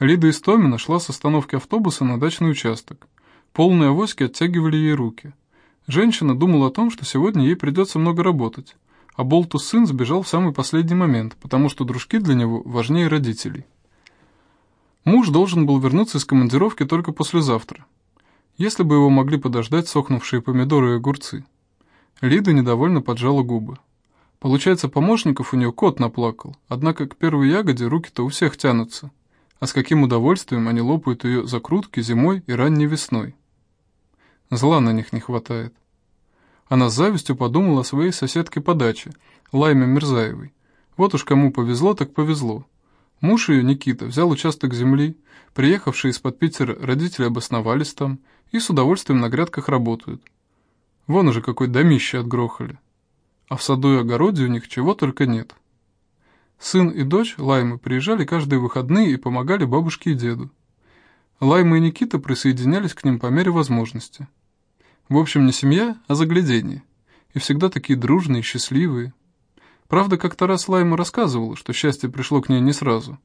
Лида Истомина шла с остановки автобуса на дачный участок. Полные авоськи оттягивали ей руки. Женщина думала о том, что сегодня ей придется много работать, а Болтус сын сбежал в самый последний момент, потому что дружки для него важнее родителей. Муж должен был вернуться из командировки только послезавтра. Если бы его могли подождать сохнувшие помидоры и огурцы. Лида недовольно поджала губы. Получается, помощников у нее кот наплакал, однако к первой ягоде руки-то у всех тянутся. А с каким удовольствием они лопают ее закрутки зимой и ранней весной. Зла на них не хватает. Она с завистью подумала о своей соседке по даче, Лайме Мирзаевой. Вот уж кому повезло, так повезло. Муж ее, Никита, взял участок земли, приехавшие из-под Питера родители обосновались там и с удовольствием на грядках работают. Вон уже какой домище отгрохали. А в саду и огороде у них чего только нет. Сын и дочь Лаймы приезжали каждые выходные и помогали бабушке и деду. Лайма и Никита присоединялись к ним по мере возможности. В общем, не семья, а заглядение. И всегда такие дружные, счастливые. Правда, как-то раз Лайма рассказывала, что счастье пришло к ней не сразу.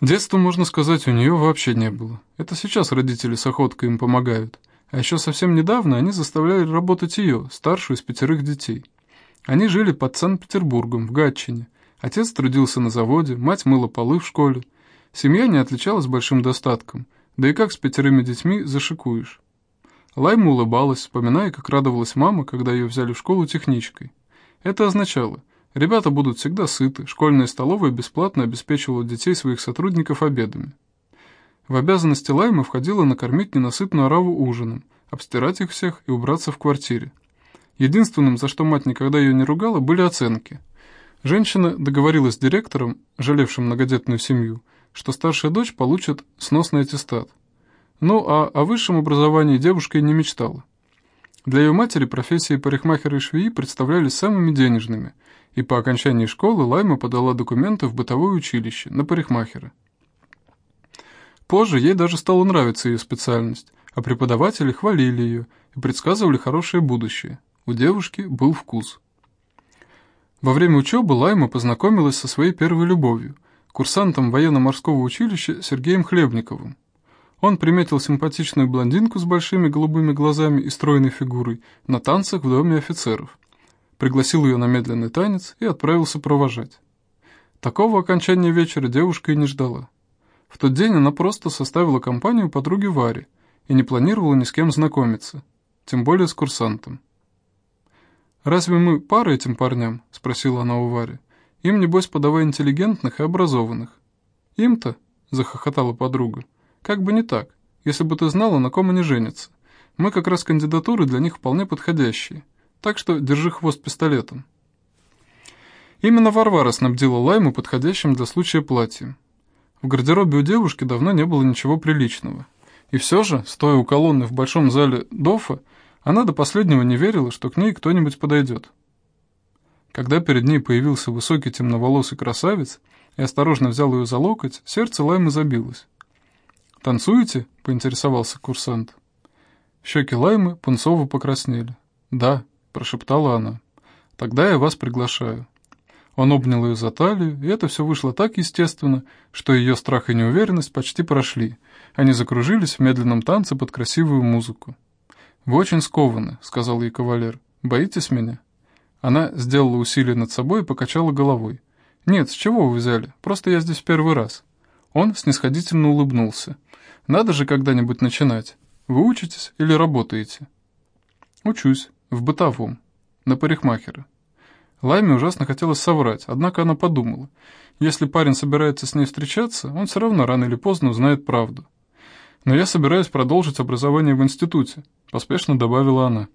Детства, можно сказать, у нее вообще не было. Это сейчас родители с охоткой им помогают. А еще совсем недавно они заставляли работать ее, старшую из пятерых детей. Они жили под Санкт-Петербургом, в Гатчине. Отец трудился на заводе, мать мыла полы в школе. Семья не отличалась большим достатком, да и как с пятерыми детьми зашикуешь. Лайма улыбалась, вспоминая, как радовалась мама, когда ее взяли в школу техничкой. Это означало, ребята будут всегда сыты, школьная столовая бесплатно обеспечивала детей своих сотрудников обедами. В обязанности Лаймы входило накормить ненасытную ораву ужином, обстирать их всех и убраться в квартире. Единственным, за что мать никогда ее не ругала, были оценки. Женщина договорилась с директором, жалевшим многодетную семью, что старшая дочь получит сносный аттестат. Ну а о высшем образовании девушка и не мечтала. Для ее матери профессии парикмахера и швеи представлялись самыми денежными, и по окончании школы Лайма подала документы в бытовое училище на парикмахера. Позже ей даже стала нравиться ее специальность, а преподаватели хвалили ее и предсказывали хорошее будущее – у девушки был вкус. Во время учебы Лайма познакомилась со своей первой любовью, курсантом военно-морского училища Сергеем Хлебниковым. Он приметил симпатичную блондинку с большими голубыми глазами и стройной фигурой на танцах в доме офицеров. Пригласил ее на медленный танец и отправился провожать. Такого окончания вечера девушка и не ждала. В тот день она просто составила компанию подруге Варе и не планировала ни с кем знакомиться, тем более с курсантом. «Разве мы пара этим парням?» — спросила она у Вари. «Им, небось, подавай интеллигентных и образованных». «Им-то?» — захохотала подруга. «Как бы не так, если бы ты знала, на ком они женятся. Мы как раз кандидатуры для них вполне подходящие. Так что держи хвост пистолетом». Именно Варвара снабдила Лайму подходящим для случая платьем. В гардеробе у девушки давно не было ничего приличного. И все же, стоя у колонны в большом зале Дофа, она до последнего не верила, что к ней кто-нибудь подойдет. Когда перед ней появился высокий темноволосый красавец и осторожно взял ее за локоть, сердце Лаймы забилось. «Танцуете?» — поинтересовался курсант. Щеки Лаймы пунцово покраснели. «Да», — прошептала она. «Тогда я вас приглашаю». Он обнял ее за талию, и это все вышло так естественно, что ее страх и неуверенность почти прошли. Они закружились в медленном танце под красивую музыку. «Вы очень скованы», — сказал ей кавалер. «Боитесь меня?» Она сделала усилие над собой и покачала головой. «Нет, с чего вы взяли? Просто я здесь первый раз». Он снисходительно улыбнулся. «Надо же когда-нибудь начинать. Вы учитесь или работаете?» «Учусь. В бытовом. На парикмахера». Лайме ужасно хотелось соврать, однако она подумала. Если парень собирается с ней встречаться, он все равно рано или поздно узнает правду. «Но я собираюсь продолжить образование в институте», — поспешно добавила она.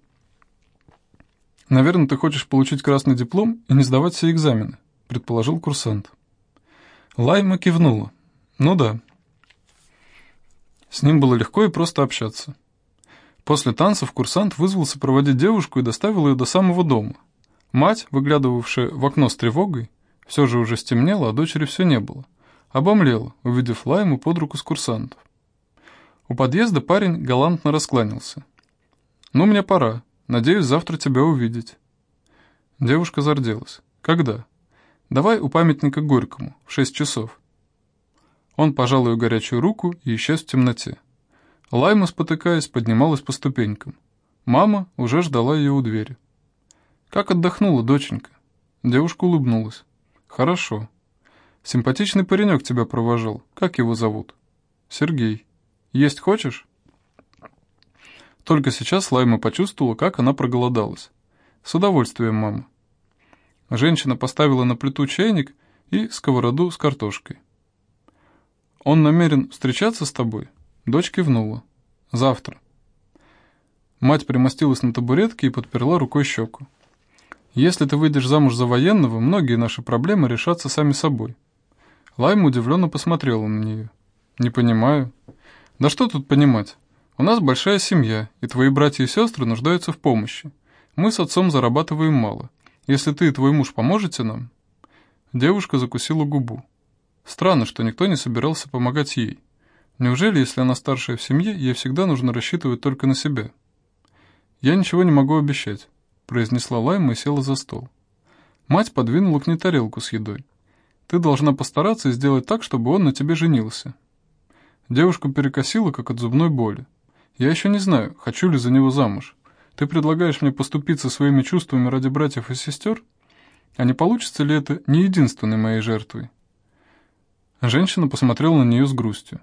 «Наверное, ты хочешь получить красный диплом и не сдавать все экзамены», — предположил курсант. Лайма кивнула. «Ну да». С ним было легко и просто общаться. После танцев курсант вызвался проводить девушку и доставил ее до самого дома. Мать, выглядывавшая в окно с тревогой, все же уже стемнело, а дочери все не было. Обомлела, увидев Лайму под руку с курсантов. У подъезда парень галантно раскланялся. «Ну, мне пора. Надеюсь, завтра тебя увидеть». Девушка зарделась. «Когда?» «Давай у памятника Горькому, в шесть часов». Он пожал ее горячую руку и исчез в темноте. Лайма, спотыкаясь, поднималась по ступенькам. Мама уже ждала ее у двери. «Как отдохнула, доченька?» Девушка улыбнулась. «Хорошо. Симпатичный паренек тебя провожал. Как его зовут?» «Сергей. Есть хочешь?» Только сейчас Лайма почувствовала, как она проголодалась. «С удовольствием, мама». Женщина поставила на плиту чайник и сковороду с картошкой. «Он намерен встречаться с тобой?» Дочь кивнула. «Завтра». Мать примостилась на табуретке и подперла рукой щеку. «Если ты выйдешь замуж за военного, многие наши проблемы решатся сами собой». Лайма удивленно посмотрела на нее. «Не понимаю». «Да что тут понимать? У нас большая семья, и твои братья и сестры нуждаются в помощи. Мы с отцом зарабатываем мало. Если ты и твой муж поможете нам...» Девушка закусила губу. Странно, что никто не собирался помогать ей. Неужели, если она старшая в семье, ей всегда нужно рассчитывать только на себя?» «Я ничего не могу обещать», — произнесла Лайма и села за стол. Мать подвинула к ней тарелку с едой. «Ты должна постараться и сделать так, чтобы он на тебе женился». Девушку перекосила, как от зубной боли. «Я еще не знаю, хочу ли за него замуж. Ты предлагаешь мне поступиться своими чувствами ради братьев и сестер? А не получится ли это не единственной моей жертвой?» Женщина посмотрела на нее с грустью.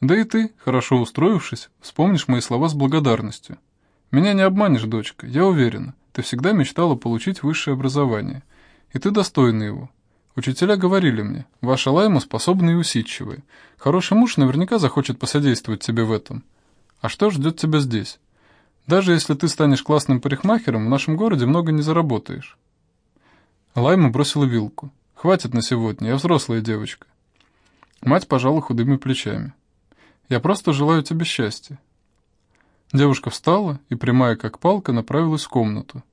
«Да и ты, хорошо устроившись, вспомнишь мои слова с благодарностью. Меня не обманешь, дочка, я уверена. Ты всегда мечтала получить высшее образование. И ты достойна его. Учителя говорили мне, ваша Лайма способна и усидчивая. Хороший муж наверняка захочет посодействовать тебе в этом. А что ждет тебя здесь? Даже если ты станешь классным парикмахером, в нашем городе много не заработаешь. Лайма бросила вилку. «Хватит на сегодня, я взрослая девочка». Мать пожала худыми плечами. «Я просто желаю тебе счастья. Девушка встала и, прямая как палка, направилась в комнату.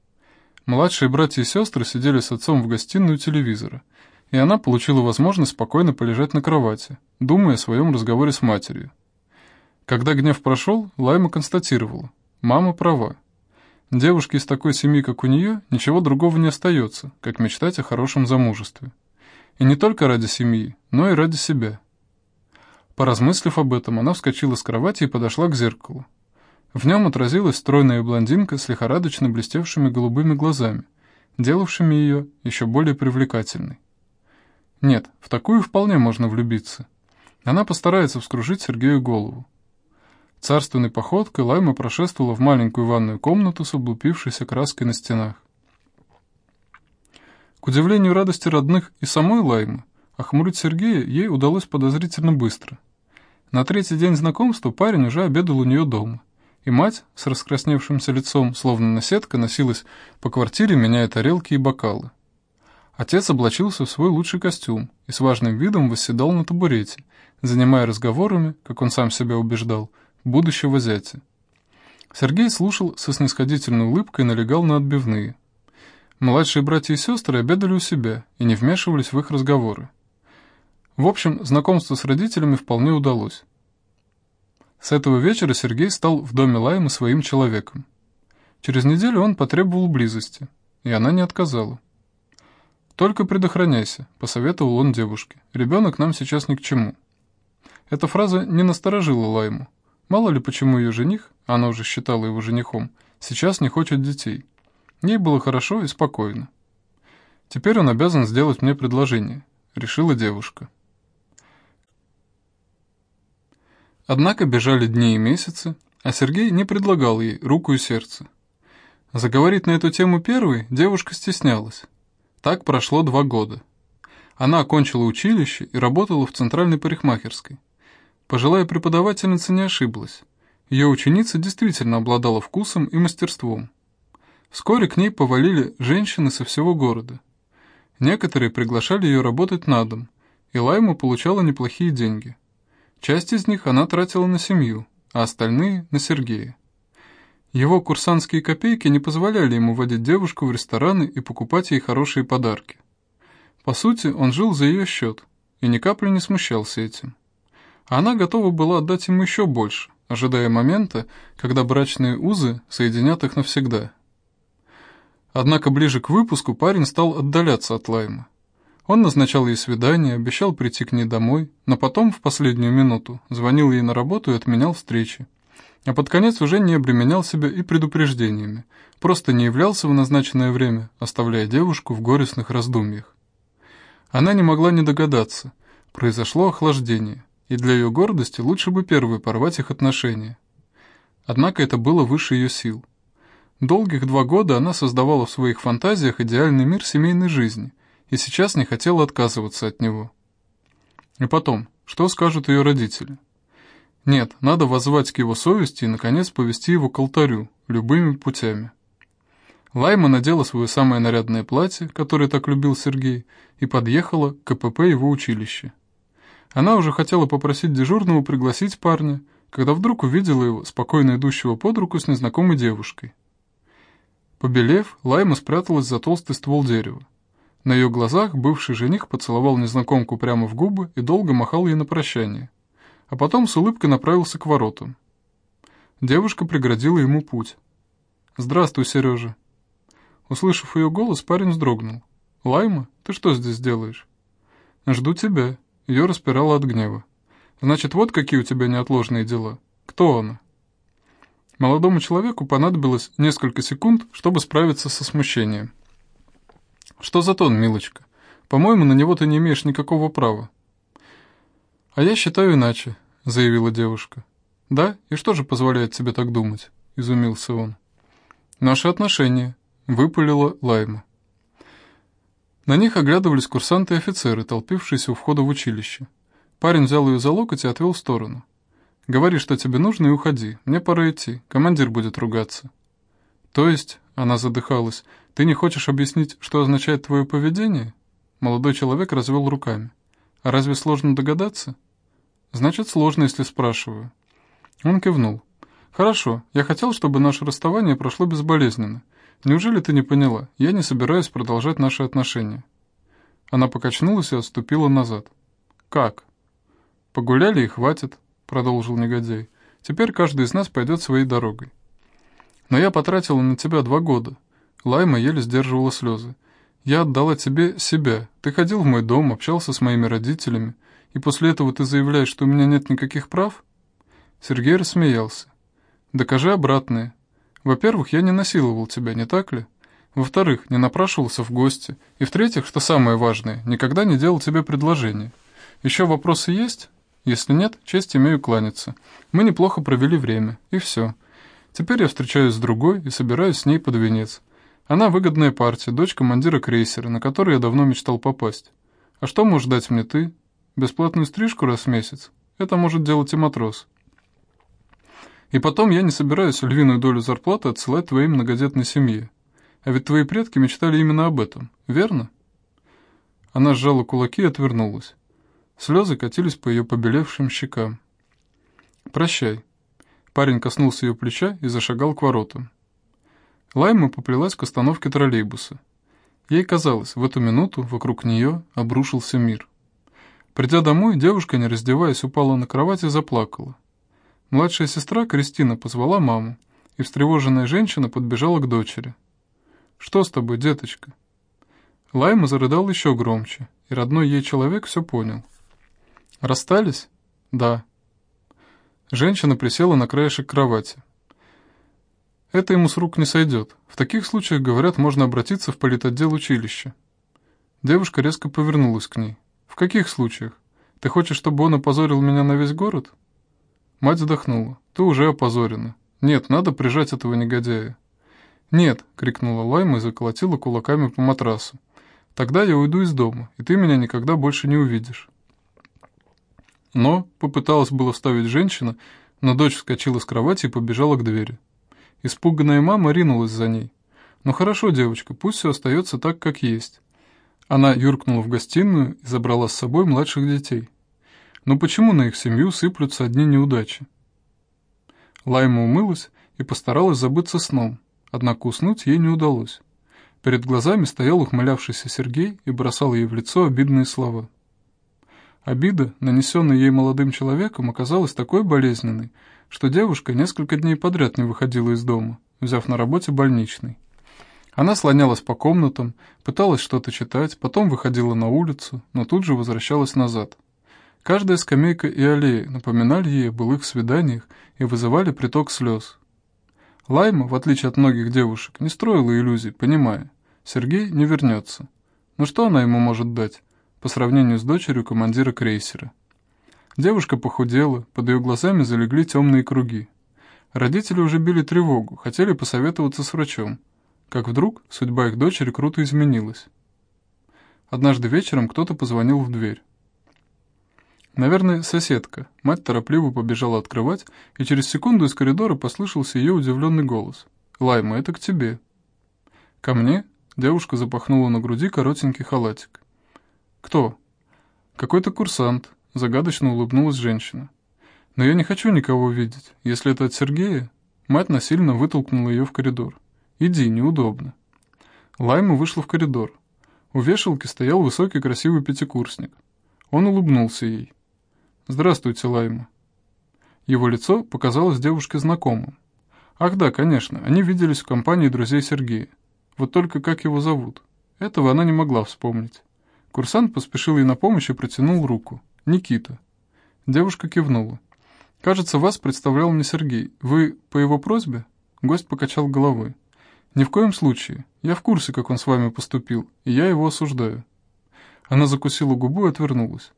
Младшие братья и сестры сидели с отцом в гостиной у телевизора, и она получила возможность спокойно полежать на кровати, думая о своем разговоре с матерью. Когда гнев прошел, Лайма констатировала, мама права. Девушке из такой семьи, как у нее, ничего другого не остается, как мечтать о хорошем замужестве. И не только ради семьи, но и ради себя. Поразмыслив об этом, она вскочила с кровати и подошла к зеркалу. В нем отразилась стройная блондинка с лихорадочно блестевшими голубыми глазами, делавшими ее еще более привлекательной. Нет, в такую вполне можно влюбиться. Она постарается вскружить Сергею голову. Царственной походкой Лайма прошествовала в маленькую ванную комнату с облупившейся краской на стенах. К удивлению радости родных и самой Лаймы, охмурить Сергея ей удалось подозрительно быстро. На третий день знакомства парень уже обедал у нее дома и мать с раскрасневшимся лицом, словно наседка, носилась по квартире, меняя тарелки и бокалы. Отец облачился в свой лучший костюм и с важным видом восседал на табурете, занимая разговорами, как он сам себя убеждал, будущего зятя. Сергей слушал со снисходительной улыбкой и налегал на отбивные. Младшие братья и сестры обедали у себя и не вмешивались в их разговоры. В общем, знакомство с родителями вполне удалось. С этого вечера Сергей стал в доме Лаймы своим человеком. Через неделю он потребовал близости, и она не отказала. «Только предохраняйся», — посоветовал он девушке. «Ребенок нам сейчас ни к чему». Эта фраза не насторожила Лайму. Мало ли почему ее жених, она уже считала его женихом, сейчас не хочет детей. Ей было хорошо и спокойно. «Теперь он обязан сделать мне предложение», — решила девушка. Однако бежали дни и месяцы, а Сергей не предлагал ей руку и сердце. Заговорить на эту тему первой девушка стеснялась. Так прошло два года. Она окончила училище и работала в центральной парикмахерской. Пожилая преподавательница не ошиблась. Ее ученица действительно обладала вкусом и мастерством. Вскоре к ней повалили женщины со всего города. Некоторые приглашали ее работать на дом, и Лайма получала неплохие деньги – Часть из них она тратила на семью, а остальные — на Сергея. Его курсантские копейки не позволяли ему водить девушку в рестораны и покупать ей хорошие подарки. По сути, он жил за ее счет и ни капли не смущался этим. Она готова была отдать ему еще больше, ожидая момента, когда брачные узы соединят их навсегда. Однако ближе к выпуску парень стал отдаляться от Лаймы. Он назначал ей свидание, обещал прийти к ней домой, но потом, в последнюю минуту, звонил ей на работу и отменял встречи. А под конец уже не обременял себя и предупреждениями, просто не являлся в назначенное время, оставляя девушку в горестных раздумьях. Она не могла не догадаться. Произошло охлаждение, и для ее гордости лучше бы первой порвать их отношения. Однако это было выше ее сил. Долгих два года она создавала в своих фантазиях идеальный мир семейной жизни и сейчас не хотела отказываться от него. И потом, что скажут ее родители? Нет, надо воззвать к его совести и, наконец, повести его к алтарю, любыми путями. Лайма надела свое самое нарядное платье, которое так любил Сергей, и подъехала к КПП его училища. Она уже хотела попросить дежурного пригласить парня, когда вдруг увидела его, спокойно идущего под руку с незнакомой девушкой. Побелев, Лайма спряталась за толстый ствол дерева. На ее глазах бывший жених поцеловал незнакомку прямо в губы и долго махал ей на прощание, а потом с улыбкой направился к воротам. Девушка преградила ему путь. «Здравствуй, Сережа». Услышав ее голос, парень вздрогнул. «Лайма, ты что здесь делаешь?» «Жду тебя». Ее распирало от гнева. «Значит, вот какие у тебя неотложные дела. Кто она?» Молодому человеку понадобилось несколько секунд, чтобы справиться со смущением. «Что за тон, милочка? По-моему, на него ты не имеешь никакого права». «А я считаю иначе», — заявила девушка. «Да? И что же позволяет тебе так думать?» — изумился он. «Наши отношения», — выпалила Лайма. На них оглядывались курсанты и офицеры, толпившиеся у входа в училище. Парень взял ее за локоть и отвел в сторону. Говори, что тебе нужно, и уходи. Мне пора идти. Командир будет ругаться». «То есть...» — она задыхалась. «Ты не хочешь объяснить, что означает твое поведение?» Молодой человек развел руками. «А разве сложно догадаться?» «Значит, сложно, если спрашиваю». Он кивнул. «Хорошо. Я хотел, чтобы наше расставание прошло безболезненно. Неужели ты не поняла? Я не собираюсь продолжать наши отношения». Она покачнулась и отступила назад. «Как?» «Погуляли и хватит. — продолжил негодяй. «Теперь каждый из нас пойдет своей дорогой». «Но я потратила на тебя два года». Лайма еле сдерживала слезы. «Я отдала тебе себя. Ты ходил в мой дом, общался с моими родителями, и после этого ты заявляешь, что у меня нет никаких прав?» Сергей рассмеялся. «Докажи обратное. Во-первых, я не насиловал тебя, не так ли? Во-вторых, не напрашивался в гости. И в-третьих, что самое важное, никогда не делал тебе предложение. Еще вопросы есть?» Если нет, честь имею кланяться. Мы неплохо провели время, и все. Теперь я встречаюсь с другой и собираюсь с ней под венец. Она выгодная партия, дочь командира крейсера, на который я давно мечтал попасть. А что можешь дать мне ты? Бесплатную стрижку раз в месяц? Это может делать и матрос. И потом я не собираюсь львиную долю зарплаты отсылать твоей многодетной семье. А ведь твои предки мечтали именно об этом, верно? Она сжала кулаки и отвернулась. Слезы катились по ее побелевшим щекам. «Прощай». Парень коснулся ее плеча и зашагал к воротам. Лайма поплелась к остановке троллейбуса. Ей казалось, в эту минуту вокруг нее обрушился мир. Придя домой, девушка, не раздеваясь, упала на кровать и заплакала. Младшая сестра, Кристина, позвала маму, и встревоженная женщина подбежала к дочери. «Что с тобой, деточка?» Лайма зарыдал еще громче, и родной ей человек все понял. «Расстались?» «Да». Женщина присела на краешек кровати. «Это ему с рук не сойдет. В таких случаях, говорят, можно обратиться в политотдел училища». Девушка резко повернулась к ней. «В каких случаях? Ты хочешь, чтобы он опозорил меня на весь город?» Мать вздохнула. «Ты уже опозорена. Нет, надо прижать этого негодяя». «Нет!» — крикнула Лайма и заколотила кулаками по матрасу. «Тогда я уйду из дома, и ты меня никогда больше не увидишь». Но попыталась было вставить женщина, но дочь вскочила с кровати и побежала к двери. Испуганная мама ринулась за ней. «Ну хорошо, девочка, пусть все остается так, как есть». Она юркнула в гостиную и забрала с собой младших детей. Но почему на их семью сыплются одни неудачи? Лайма умылась и постаралась забыться сном, однако уснуть ей не удалось. Перед глазами стоял ухмылявшийся Сергей и бросал ей в лицо обидные слова. Обида, нанесенная ей молодым человеком, оказалась такой болезненной, что девушка несколько дней подряд не выходила из дома, взяв на работе больничный. Она слонялась по комнатам, пыталась что-то читать, потом выходила на улицу, но тут же возвращалась назад. Каждая скамейка и аллея напоминали ей о былых свиданиях и вызывали приток слез. Лайма, в отличие от многих девушек, не строила иллюзий, понимая, Сергей не вернется. Но что она ему может дать, по сравнению с дочерью командира крейсера? Девушка похудела, под ее глазами залегли темные круги. Родители уже били тревогу, хотели посоветоваться с врачом. Как вдруг судьба их дочери круто изменилась. Однажды вечером кто-то позвонил в дверь. Наверное, соседка. Мать торопливо побежала открывать, и через секунду из коридора послышался ее удивленный голос. «Лайма, это к тебе». «Ко мне?» Девушка запахнула на груди коротенький халатик. «Кто?» «Какой-то курсант», — загадочно улыбнулась женщина. «Но я не хочу никого видеть. Если это от Сергея...» Мать насильно вытолкнула ее в коридор. «Иди, неудобно». Лайма вышла в коридор. У вешалки стоял высокий красивый пятикурсник. Он улыбнулся ей. «Здравствуйте, Лайма». Его лицо показалось девушке знакомым. Ах да, конечно, они виделись в компании друзей Сергея. Вот только как его зовут? Этого она не могла вспомнить. Курсант поспешил ей на помощь и протянул руку. «Никита». Девушка кивнула. «Кажется, вас представлял мне Сергей. Вы по его просьбе?» Гость покачал головой. «Ни в коем случае. Я в курсе, как он с вами поступил, и я его осуждаю». Она закусила губу и отвернулась.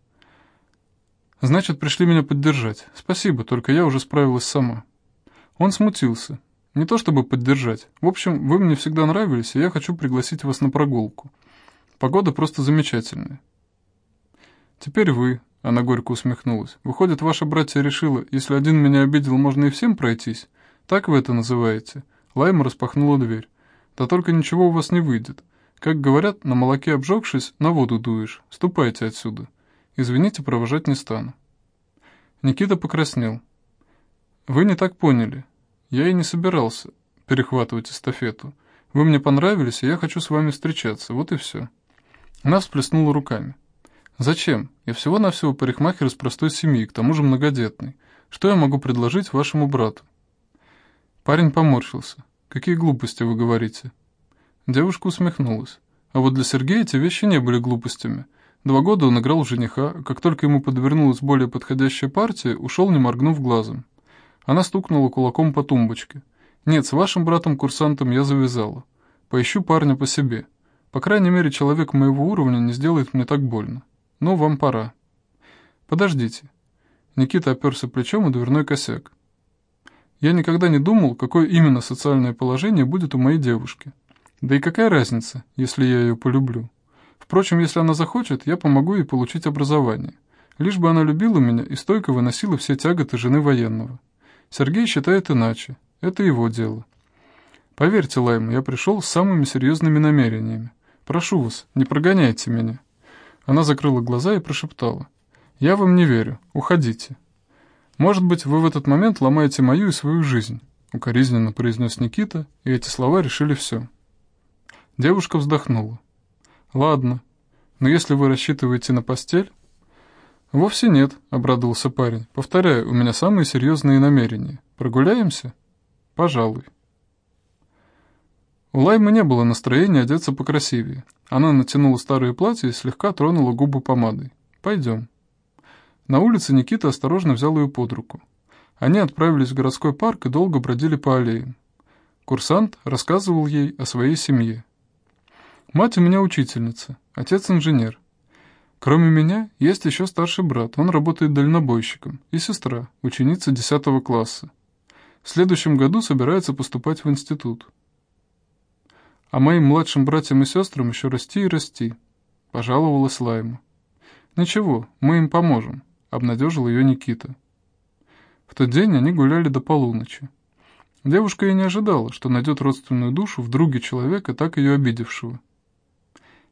Значит, пришли меня поддержать. Спасибо, только я уже справилась сама. Он смутился. Не то чтобы поддержать. В общем, вы мне всегда нравились, и я хочу пригласить вас на прогулку. Погода просто замечательная. Теперь вы, она горько усмехнулась. Выходит, ваша братья решила, если один меня обидел, можно и всем пройтись? Так вы это называете? Лайма распахнула дверь. Да только ничего у вас не выйдет. Как говорят, на молоке обжегшись, на воду дуешь. Ступайте отсюда. Извините, провожать не стану». Никита покраснел. «Вы не так поняли. Я и не собирался перехватывать эстафету. Вы мне понравились, и я хочу с вами встречаться. Вот и все». Она всплеснула руками. «Зачем? Я всего-навсего парикмахер из простой семьи, к тому же многодетный. Что я могу предложить вашему брату?» Парень поморщился. «Какие глупости вы говорите?» Девушка усмехнулась. А вот для Сергея эти вещи не были глупостями. Два года он играл в жениха, как только ему подвернулась более подходящая партия, ушел, не моргнув глазом. Она стукнула кулаком по тумбочке. «Нет, с вашим братом-курсантом я завязала. Поищу парня по себе. По крайней мере, человек моего уровня не сделает мне так больно. Но вам пора». «Подождите». Никита оперся плечом о дверной косяк. «Я никогда не думал, какое именно социальное положение будет у моей девушки. Да и какая разница, если я ее полюблю?» Впрочем, если она захочет, я помогу ей получить образование. Лишь бы она любила меня и стойко выносила все тяготы жены военного. Сергей считает иначе. Это его дело. Поверьте, Лайма, я пришел с самыми серьезными намерениями. Прошу вас, не прогоняйте меня. Она закрыла глаза и прошептала. «Я вам не верю. Уходите». «Может быть, вы в этот момент ломаете мою и свою жизнь», — укоризненно произнес Никита, и эти слова решили все. Девушка вздохнула. «Ладно. Но если вы рассчитываете на постель...» «Вовсе нет», — обрадовался парень. «Повторяю, у меня самые серьезные намерения. Прогуляемся?» «Пожалуй». У Лаймы не было настроения одеться покрасивее. Она натянула старое платье и слегка тронула губы помадой. «Пойдем». На улице Никита осторожно взял ее под руку. Они отправились в городской парк и долго бродили по аллеям. Курсант рассказывал ей о своей семье. Мать у меня учительница, отец инженер. Кроме меня, есть еще старший брат, он работает дальнобойщиком, и сестра, ученица 10 класса. В следующем году собирается поступать в институт. А моим младшим братьям и сестрам еще расти и расти, пожаловалась Лайма. Ничего, мы им поможем, обнадежил ее Никита. В тот день они гуляли до полуночи. Девушка и не ожидала, что найдет родственную душу в друге человека, так ее обидевшего.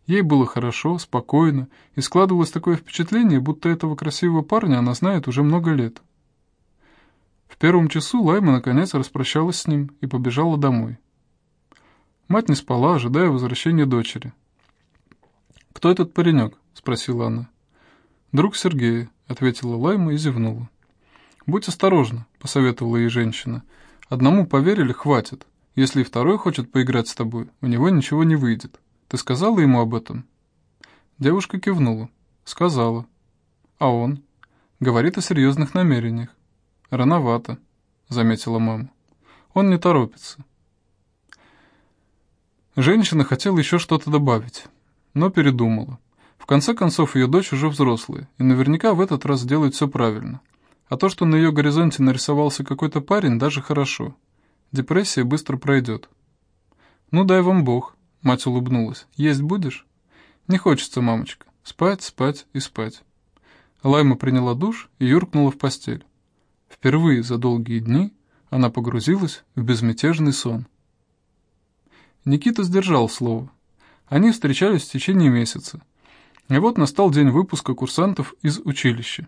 Ей было хорошо, спокойно, и складывалось такое впечатление, будто этого красивого парня она знает уже много лет. В первом часу Лайма наконец распрощалась с ним и побежала домой. Мать не спала, ожидая возвращения дочери. «Кто этот паренек?» — спросила она. «Друг Сергея», — ответила Лайма и зевнула. «Будь осторожна», — посоветовала ей женщина. «Одному поверили, хватит. Если и второй хочет поиграть с тобой, у него ничего не выйдет. Ты сказала ему об этом?» Девушка кивнула. «Сказала». «А он?» «Говорит о серьезных намерениях». «Рановато», — заметила мама. «Он не торопится». Женщина хотела еще что-то добавить, но передумала. В конце концов, ее дочь уже взрослая, и наверняка в этот раз делает все правильно. А то, что на ее горизонте нарисовался какой-то парень, даже хорошо. Депрессия быстро пройдет. «Ну, дай вам Бог», — мать улыбнулась. «Есть будешь?» «Не хочется, мамочка. Спать, спать и спать». Лайма приняла душ и юркнула в постель. Впервые за долгие дни она погрузилась в безмятежный сон. Никита сдержал слово. Они встречались в течение месяца. И вот настал день выпуска курсантов из училища.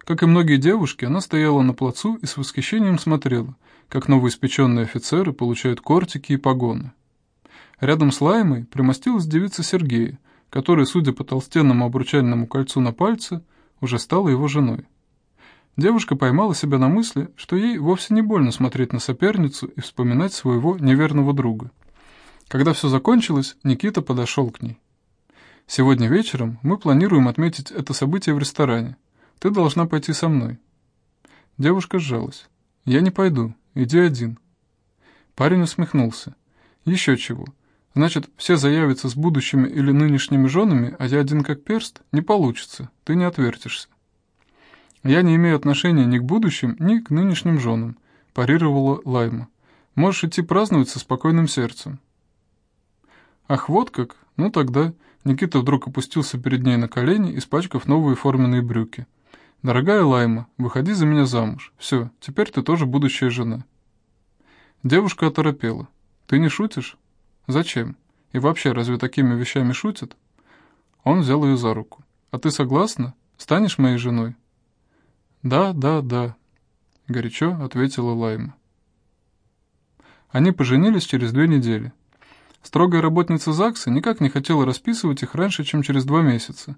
Как и многие девушки, она стояла на плацу и с восхищением смотрела, как новоиспеченные офицеры получают кортики и погоны. Рядом с Лаймой примостилась девица Сергея, которая, судя по толстенному обручальному кольцу на пальце, уже стала его женой. Девушка поймала себя на мысли, что ей вовсе не больно смотреть на соперницу и вспоминать своего неверного друга. Когда все закончилось, Никита подошел к ней. Сегодня вечером мы планируем отметить это событие в ресторане. Ты должна пойти со мной». Девушка сжалась. «Я не пойду. Иди один». Парень усмехнулся. «Еще чего. Значит, все заявятся с будущими или нынешними женами, а я один как перст? Не получится. Ты не отвертишься». «Я не имею отношения ни к будущим, ни к нынешним женам», парировала Лайма. «Можешь идти праздновать со спокойным сердцем». «Ах, вот как? Ну тогда...» Никита вдруг опустился перед ней на колени, испачкав новые форменные брюки. «Дорогая Лайма, выходи за меня замуж. Все, теперь ты тоже будущая жена». Девушка оторопела. «Ты не шутишь? Зачем? И вообще, разве такими вещами шутят?» Он взял ее за руку. «А ты согласна? Станешь моей женой?» «Да, да, да», — горячо ответила Лайма. Они поженились через две недели. Строгая работница ЗАГСа никак не хотела расписывать их раньше, чем через два месяца.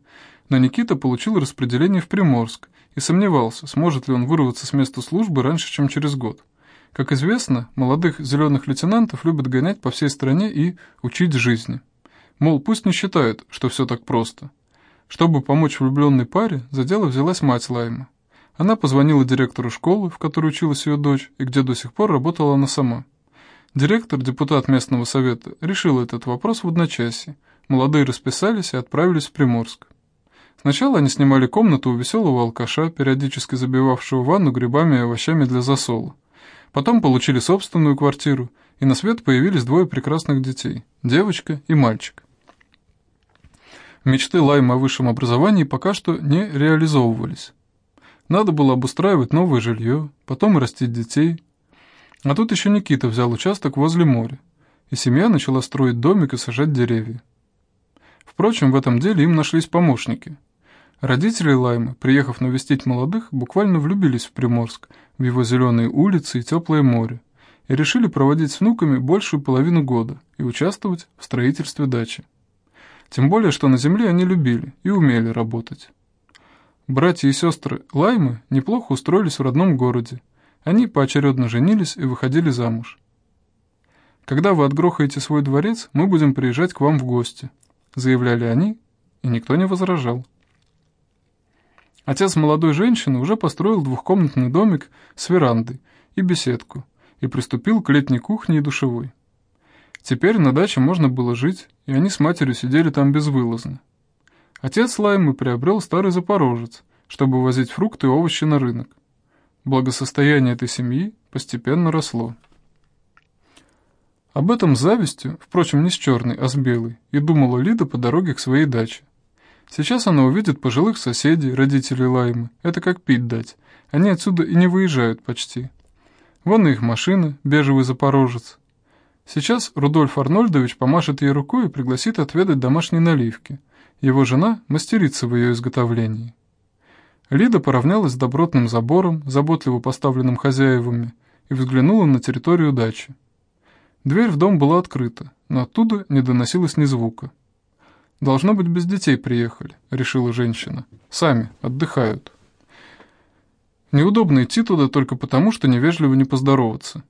Но Никита получил распределение в Приморск и сомневался, сможет ли он вырваться с места службы раньше, чем через год. Как известно, молодых зеленых лейтенантов любят гонять по всей стране и учить жизни. Мол, пусть не считают, что все так просто. Чтобы помочь влюбленной паре, за дело взялась мать Лайма. Она позвонила директору школы, в которой училась ее дочь, и где до сих пор работала она сама. Директор, депутат местного совета, решил этот вопрос в одночасье. Молодые расписались и отправились в Приморск. Сначала они снимали комнату у веселого алкаша, периодически забивавшего ванну грибами и овощами для засола. Потом получили собственную квартиру, и на свет появились двое прекрасных детей – девочка и мальчик. Мечты Лайма о высшем образовании пока что не реализовывались. Надо было обустраивать новое жилье, потом растить детей – а тут еще Никита взял участок возле моря, и семья начала строить домик и сажать деревья. Впрочем, в этом деле им нашлись помощники. Родители Лаймы, приехав навестить молодых, буквально влюбились в Приморск, в его зеленые улицы и теплое море, и решили проводить с внуками большую половину года и участвовать в строительстве дачи. Тем более, что на земле они любили и умели работать. Братья и сестры Лаймы неплохо устроились в родном городе, они поочередно женились и выходили замуж. «Когда вы отгрохаете свой дворец, мы будем приезжать к вам в гости», заявляли они, и никто не возражал. Отец молодой женщины уже построил двухкомнатный домик с верандой и беседку и приступил к летней кухне и душевой. Теперь на даче можно было жить, и они с матерью сидели там безвылазно. Отец Лаймы приобрел старый запорожец, чтобы возить фрукты и овощи на рынок. Благосостояние этой семьи постепенно росло. Об этом завистью, впрочем, не с черной, а с белой, и думала Лида по дороге к своей даче. Сейчас она увидит пожилых соседей, родителей Лаймы. Это как пить дать. Они отсюда и не выезжают почти. Вон и их машина, бежевый запорожец. Сейчас Рудольф Арнольдович помашет ей рукой и пригласит отведать домашней наливки. Его жена мастерица в ее изготовлении. Лида поравнялась с добротным забором, заботливо поставленным хозяевами, и взглянула на территорию дачи. Дверь в дом была открыта, но оттуда не доносилось ни звука. «Должно быть, без детей приехали», — решила женщина. «Сами, отдыхают». Неудобно идти туда только потому, что невежливо не поздороваться.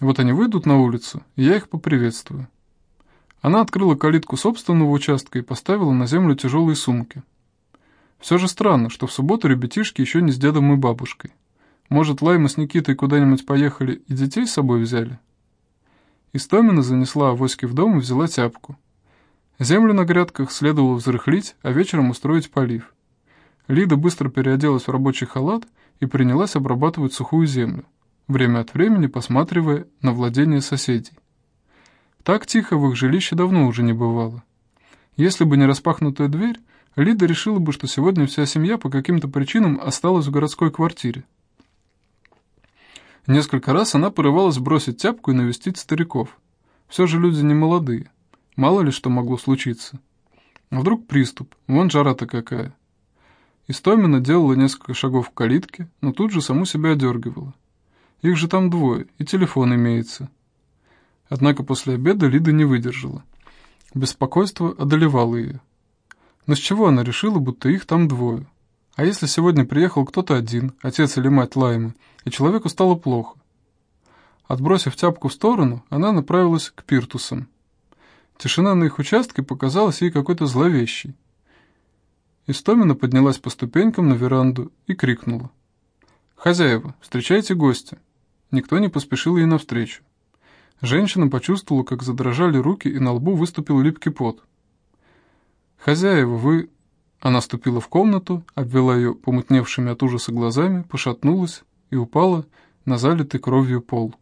Вот они выйдут на улицу, и я их поприветствую. Она открыла калитку собственного участка и поставила на землю тяжелые сумки. Все же странно, что в субботу ребятишки еще не с дедом и бабушкой. Может, Лайма с Никитой куда-нибудь поехали и детей с собой взяли? Истомина занесла авоськи в дом и взяла тяпку. Землю на грядках следовало взрыхлить, а вечером устроить полив. Лида быстро переоделась в рабочий халат и принялась обрабатывать сухую землю время от времени посматривая на владение соседей. Так тихо в их жилище давно уже не бывало. Если бы не распахнутая дверь, Лида решила бы, что сегодня вся семья по каким-то причинам осталась в городской квартире. Несколько раз она порывалась бросить тяпку и навестить стариков. Все же люди не молодые. Мало ли что могло случиться. А вдруг приступ? Вон жара-то какая. Истомина делала несколько шагов к калитке, но тут же саму себя одергивала. Их же там двое, и телефон имеется. Однако после обеда Лида не выдержала. Беспокойство одолевало ее. Но с чего она решила, будто их там двое? А если сегодня приехал кто-то один, отец или мать Лаймы, и человеку стало плохо? Отбросив тяпку в сторону, она направилась к пиртусам. Тишина на их участке показалась ей какой-то зловещей. Истомина поднялась по ступенькам на веранду и крикнула. «Хозяева, встречайте гостя!» Никто не поспешил ей навстречу. Женщина почувствовала, как задрожали руки, и на лбу выступил липкий пот. «Хозяева, вы...» Она ступила в комнату, обвела ее помутневшими от ужаса глазами, пошатнулась и упала на залитый кровью пол.